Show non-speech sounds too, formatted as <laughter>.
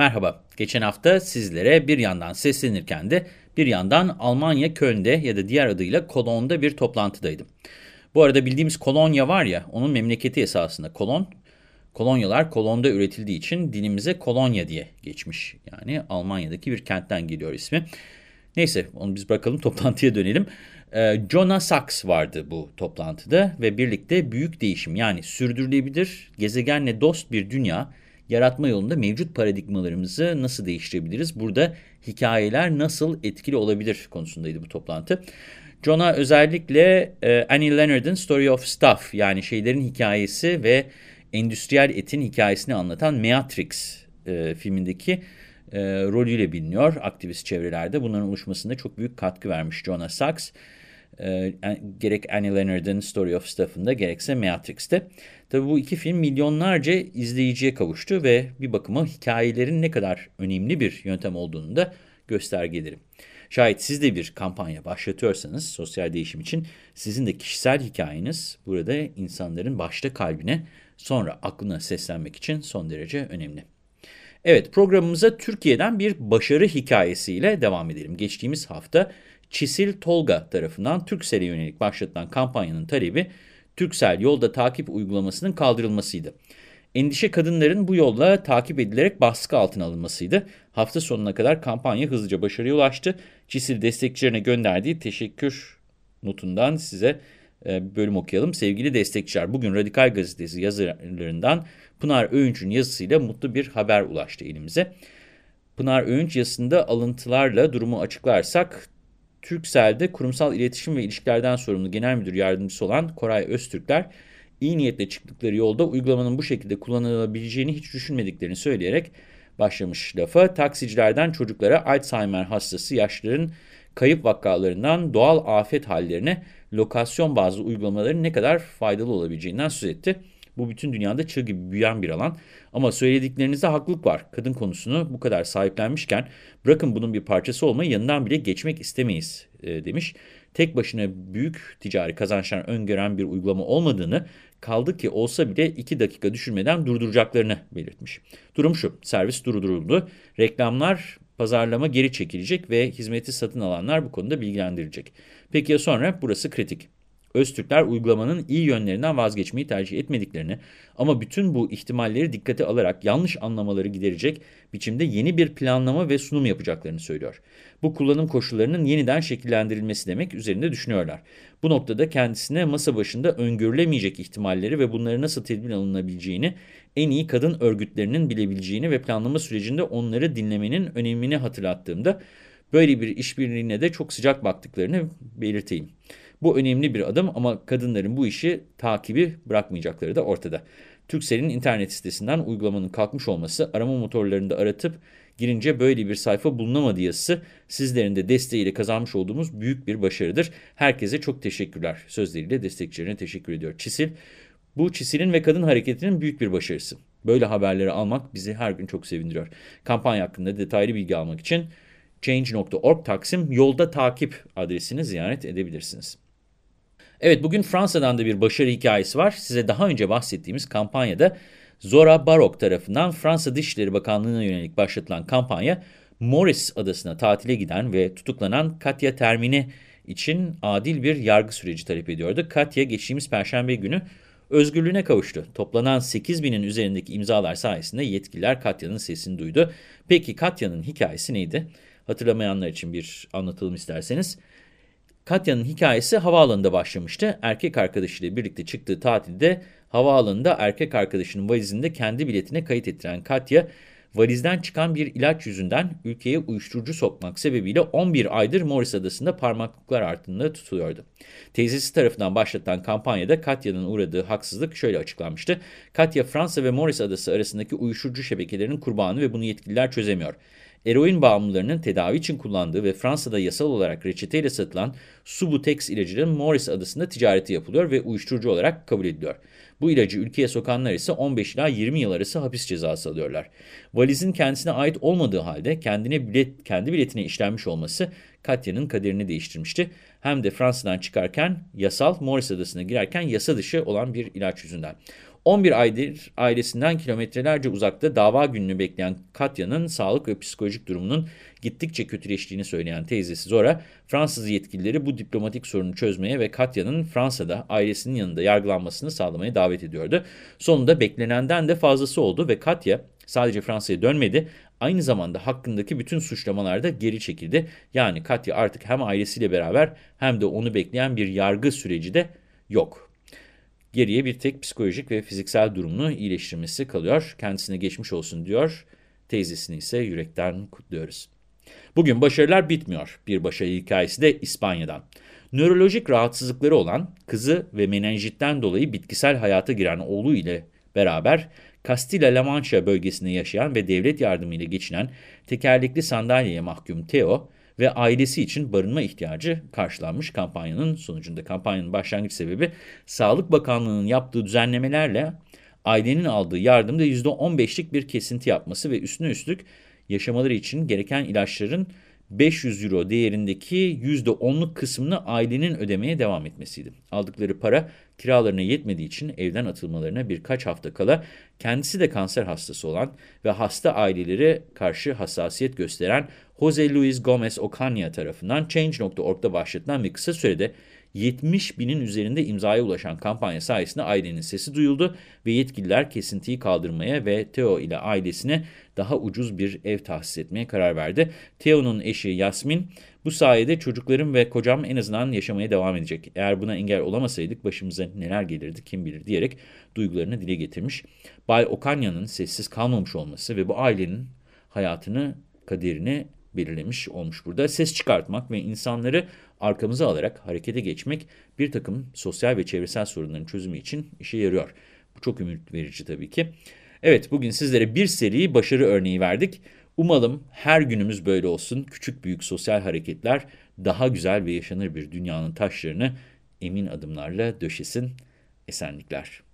Merhaba, geçen hafta sizlere bir yandan seslenirken de bir yandan Almanya Köln'de ya da diğer adıyla Kolon'da bir toplantıdaydım. Bu arada bildiğimiz kolonya var ya, onun memleketi esasında kolon. Kolonyalar kolonda üretildiği için dilimize kolonya diye geçmiş. Yani Almanya'daki bir kentten geliyor ismi. Neyse onu biz bırakalım <laughs> toplantıya dönelim. Ee, Jonah Sachs vardı bu toplantıda ve birlikte büyük değişim yani sürdürülebilir, gezegenle dost bir dünya yaratma yolunda mevcut paradigmalarımızı nasıl değiştirebiliriz? Burada hikayeler nasıl etkili olabilir konusundaydı bu toplantı. Jonah özellikle e, Annie Leonard'ın Story of Stuff yani şeylerin hikayesi ve endüstriyel etin hikayesini anlatan Matrix e, filmindeki e, rolüyle biliniyor aktivist çevrelerde. Bunların oluşmasında çok büyük katkı vermiş Jonah Sachs. E, gerek Annie Leonard'ın Story of Stuff'ında gerekse Matrix'te. Tabii bu iki film milyonlarca izleyiciye kavuştu ve bir bakıma hikayelerin ne kadar önemli bir yöntem olduğunu da göstergeleri. Şayet siz de bir kampanya başlatıyorsanız sosyal değişim için sizin de kişisel hikayeniz burada insanların başta kalbine sonra aklına seslenmek için son derece önemli. Evet programımıza Türkiye'den bir başarı hikayesiyle devam edelim. Geçtiğimiz hafta Çisil Tolga tarafından Türksel'e yönelik başlatılan kampanyanın talebi Türksel yolda takip uygulamasının kaldırılmasıydı. Endişe kadınların bu yolla takip edilerek baskı altına alınmasıydı. Hafta sonuna kadar kampanya hızlıca başarıya ulaştı. Çisil destekçilerine gönderdiği teşekkür notundan size e, bölüm okuyalım. Sevgili destekçiler, bugün Radikal Gazetesi yazarlarından Pınar Öğünç'ün yazısıyla mutlu bir haber ulaştı elimize. Pınar Öğünç yazısında alıntılarla durumu açıklarsak, Türksel'de kurumsal iletişim ve ilişkilerden sorumlu genel müdür yardımcısı olan Koray Öztürkler, iyi niyetle çıktıkları yolda uygulamanın bu şekilde kullanılabileceğini hiç düşünmediklerini söyleyerek başlamış lafa. Taksicilerden çocuklara Alzheimer hastası yaşlıların kayıp vakalarından doğal afet hallerine lokasyon bazlı uygulamaların ne kadar faydalı olabileceğinden söz etti. Bu bütün dünyada çığ gibi büyüyen bir alan. Ama söylediklerinizde haklılık var. Kadın konusunu bu kadar sahiplenmişken bırakın bunun bir parçası olmayı yanından bile geçmek istemeyiz e, demiş. Tek başına büyük ticari kazançlar öngören bir uygulama olmadığını kaldı ki olsa bile 2 dakika düşürmeden durduracaklarını belirtmiş. Durum şu, servis durduruldu. Reklamlar, pazarlama geri çekilecek ve hizmeti satın alanlar bu konuda bilgilendirilecek. Peki ya sonra? Burası kritik. Öztürkler uygulamanın iyi yönlerinden vazgeçmeyi tercih etmediklerini ama bütün bu ihtimalleri dikkate alarak yanlış anlamaları giderecek biçimde yeni bir planlama ve sunum yapacaklarını söylüyor. Bu kullanım koşullarının yeniden şekillendirilmesi demek üzerinde düşünüyorlar. Bu noktada kendisine masa başında öngörülemeyecek ihtimalleri ve bunları nasıl tedbir alınabileceğini en iyi kadın örgütlerinin bilebileceğini ve planlama sürecinde onları dinlemenin önemini hatırlattığımda böyle bir işbirliğine de çok sıcak baktıklarını belirteyim. Bu önemli bir adım ama kadınların bu işi takibi bırakmayacakları da ortada. Türkcell'in internet sitesinden uygulamanın kalkmış olması, arama motorlarında aratıp girince böyle bir sayfa bulunamadı yazısı sizlerin de desteğiyle kazanmış olduğumuz büyük bir başarıdır. Herkese çok teşekkürler. Sözleriyle destekçilerine teşekkür ediyor. Çisil, bu Çisil'in ve kadın hareketinin büyük bir başarısı. Böyle haberleri almak bizi her gün çok sevindiriyor. Kampanya hakkında detaylı bilgi almak için change.org Taksim yolda takip adresini ziyaret edebilirsiniz. Evet bugün Fransa'dan da bir başarı hikayesi var. Size daha önce bahsettiğimiz kampanyada Zora Barok tarafından Fransa Dışişleri Bakanlığı'na yönelik başlatılan kampanya Morris adasına tatile giden ve tutuklanan Katya Termine için adil bir yargı süreci talep ediyordu. Katya geçtiğimiz perşembe günü özgürlüğüne kavuştu. Toplanan 8 binin üzerindeki imzalar sayesinde yetkililer Katya'nın sesini duydu. Peki Katya'nın hikayesi neydi? Hatırlamayanlar için bir anlatalım isterseniz. Katya'nın hikayesi havaalanında başlamıştı. Erkek arkadaşıyla birlikte çıktığı tatilde havaalanında erkek arkadaşının valizinde kendi biletine kayıt ettiren Katya, valizden çıkan bir ilaç yüzünden ülkeye uyuşturucu sokmak sebebiyle 11 aydır Morris Adası'nda parmaklıklar altında tutuluyordu. Teyzesi tarafından başlatılan kampanyada Katya'nın uğradığı haksızlık şöyle açıklanmıştı. Katya, Fransa ve Morris Adası arasındaki uyuşturucu şebekelerinin kurbanı ve bunu yetkililer çözemiyor. Eroin bağımlılarının tedavi için kullandığı ve Fransa'da yasal olarak reçeteyle satılan Subutex ilacının Morris adasında ticareti yapılıyor ve uyuşturucu olarak kabul ediliyor. Bu ilacı ülkeye sokanlar ise 15 ila 20 yıl arası hapis cezası alıyorlar. Valizin kendisine ait olmadığı halde kendine bilet, kendi biletine işlenmiş olması Katya'nın kaderini değiştirmişti. Hem de Fransa'dan çıkarken yasal, Morris adasına girerken yasa dışı olan bir ilaç yüzünden. 11 aydır ailesinden kilometrelerce uzakta dava gününü bekleyen Katya'nın sağlık ve psikolojik durumunun gittikçe kötüleştiğini söyleyen teyzesi Zora, Fransız yetkilileri bu diplomatik sorunu çözmeye ve Katya'nın Fransa'da ailesinin yanında yargılanmasını sağlamaya davet ediyordu. Sonunda beklenenden de fazlası oldu ve Katya sadece Fransa'ya dönmedi, aynı zamanda hakkındaki bütün suçlamalarda geri çekildi. Yani Katya artık hem ailesiyle beraber hem de onu bekleyen bir yargı süreci de yok. Geriye bir tek psikolojik ve fiziksel durumunu iyileştirmesi kalıyor. Kendisine geçmiş olsun diyor. Teyzesini ise yürekten kutluyoruz. Bugün başarılar bitmiyor. Bir başarı hikayesi de İspanya'dan. Nörolojik rahatsızlıkları olan kızı ve menenjitten dolayı bitkisel hayata giren oğlu ile beraber Castilla-La Mancha bölgesinde yaşayan ve devlet yardımıyla geçinen tekerlekli sandalyeye mahkum Theo ve ailesi için barınma ihtiyacı karşılanmış kampanyanın sonucunda. Kampanyanın başlangıç sebebi Sağlık Bakanlığı'nın yaptığı düzenlemelerle ailenin aldığı yardımda %15'lik bir kesinti yapması ve üstüne üstlük yaşamaları için gereken ilaçların 500 euro değerindeki %10'luk kısmını ailenin ödemeye devam etmesiydi. Aldıkları para kiralarına yetmediği için evden atılmalarına birkaç hafta kala kendisi de kanser hastası olan ve hasta ailelere karşı hassasiyet gösteren Jose Luis Gomez Ocaña tarafından Change.org'da başlatılan bir kısa sürede 70 binin üzerinde imzaya ulaşan kampanya sayesinde ailenin sesi duyuldu ve yetkililer kesintiyi kaldırmaya ve Theo ile ailesine daha ucuz bir ev tahsis etmeye karar verdi. Theo'nun eşi Yasmin, bu sayede çocuklarım ve kocam en azından yaşamaya devam edecek. Eğer buna engel olamasaydık başımıza neler gelirdi kim bilir diyerek duygularını dile getirmiş. Bay Okanya'nın sessiz kalmamış olması ve bu ailenin hayatını, kaderini belirlemiş olmuş burada. Ses çıkartmak ve insanları arkamıza alarak harekete geçmek bir takım sosyal ve çevresel sorunların çözümü için işe yarıyor. Bu çok ümit verici tabii ki. Evet bugün sizlere bir seri başarı örneği verdik. Umalım her günümüz böyle olsun. Küçük büyük sosyal hareketler daha güzel ve yaşanır bir dünyanın taşlarını emin adımlarla döşesin. Esenlikler.